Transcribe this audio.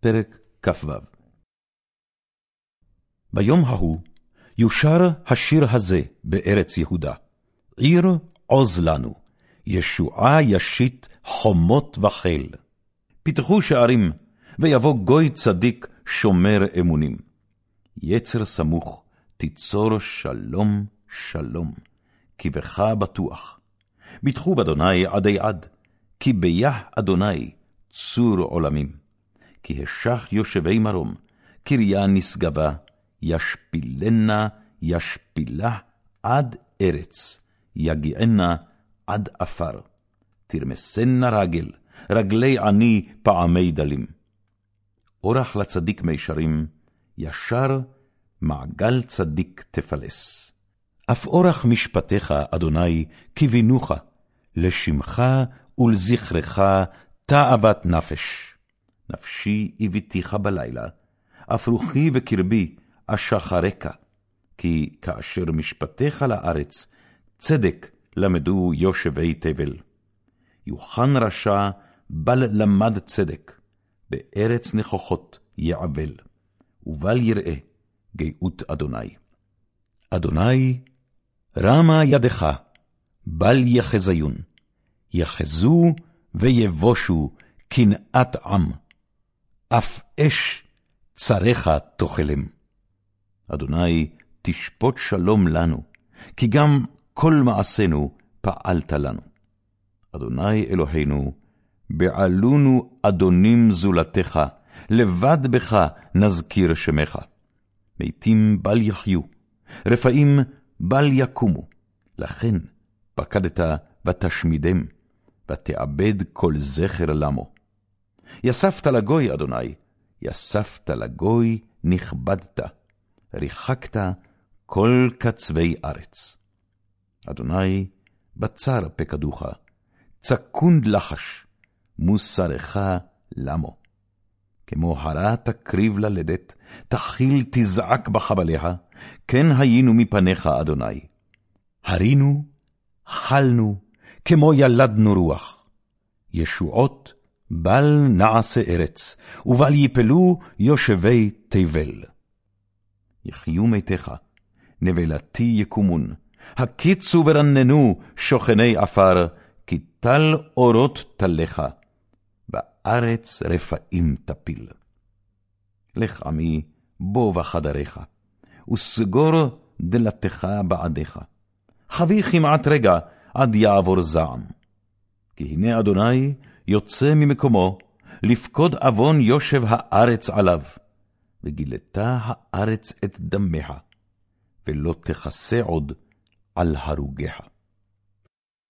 פרק כ"ו ביום ההוא יושר השיר הזה בארץ יהודה. עיר עוז לנו, ישועה ישית חומות וחיל. פתחו שערים, ויבוא גוי צדיק שומר אמונים. יצר סמוך, תיצור שלום שלום, כי בך בטוח. ביטחו באדוני עדי עד, כי ביח אדוני צור עולמים. כי השך יושבי מרום, קריה נשגבה, ישפילנה ישפילה עד ארץ, יגיענה עד עפר. תרמסנה רגל, רגלי עני פעמי דלים. אורח לצדיק מישרים, ישר מעגל צדיק תפלס. אף אורח משפטיך, אדוני, כבינוך, לשמך ולזכרך תאוות נפש. נפשי הביתיך בלילה, אף רוחי וקרבי אשחרק, כי כאשר משפטיך לארץ, צדק למדו יושבי תבל. יוחן רשע, בל למד צדק, בארץ נכוחות יעבל, ובל יראה גאות אדוני. אדוני, רמה ידך, בל יחזיון, יחזו ויבושו קנאת עם. אף אש צריך תאכלם. אדוני, תשפוט שלום לנו, כי גם כל מעשינו פעלת לנו. אדוני אלוהינו, בעלונו אדונים זולתך, לבד בך נזכיר שמך. מתים בל יחיו, רפאים בל יקומו, לכן פקדת ותשמידם, ותאבד כל זכר למו. יספת לגוי, אדוני, יספת לגוי, נכבדת, ריחקת כל קצווי ארץ. אדוני, בצר פקדוך, צקונד לחש, מוסרך למו. כמו הרה תקריב ללדת, תחיל תזעק בחבליה, כן היינו מפניך, אדוני. הרינו, חלנו, כמו ילדנו רוח. ישועות בל נעשה ארץ, ובל יפלו יושבי תבל. יחיו מתיך, נבלתי יקומון, הקיצו ורננו שוכני עפר, כי טל אורות טלך, בארץ רפאים תפיל. לך עמי, בוא בחדריך, וסגור דלתך בעדיך. חבי כמעט רגע, עד יעבור זעם. כי הנה אדוני יוצא ממקומו, לפקוד עוון יושב הארץ עליו, וגילתה הארץ את דמיה, ולא תכסה עוד על הרוגיה.